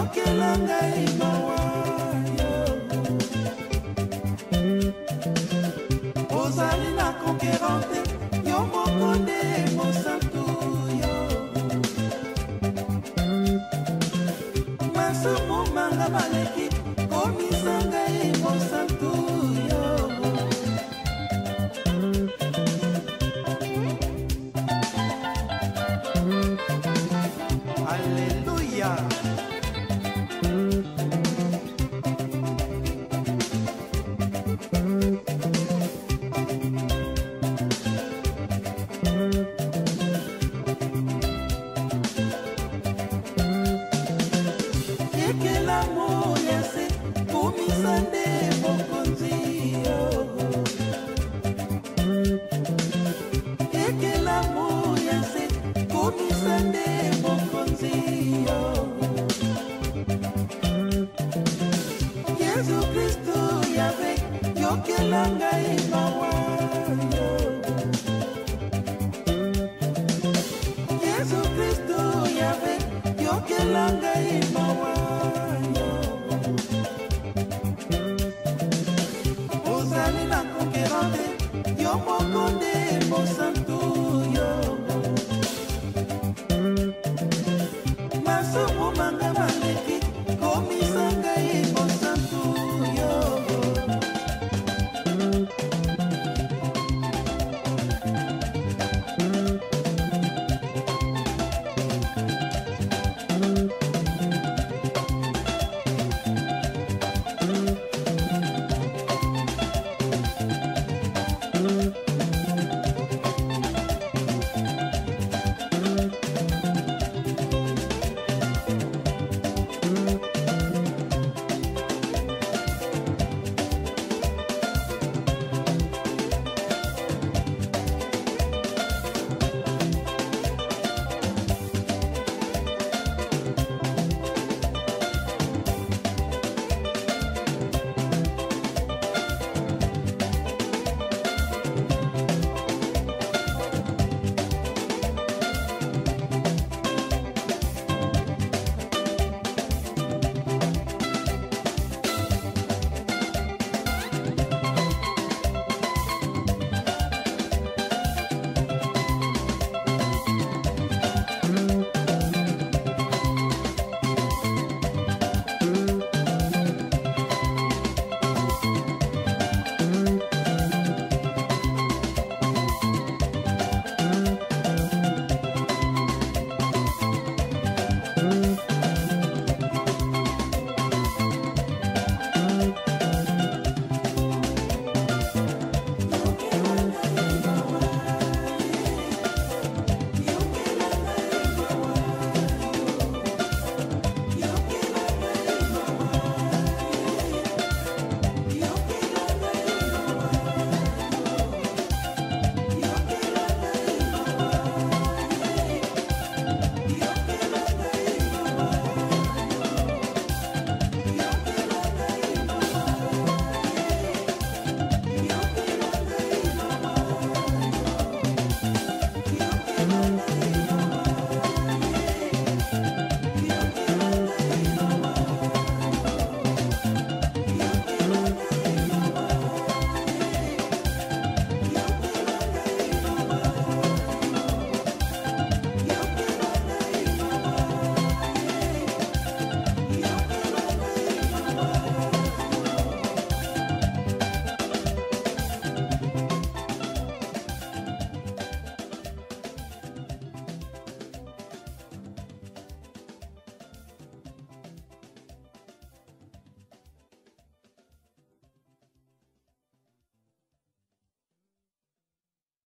yokela ngai mawa ozali na konkerante yo moko nde mosantu yo masumu manga maleki komisa ngai mosantu yo aleluya Sunday. 是我们。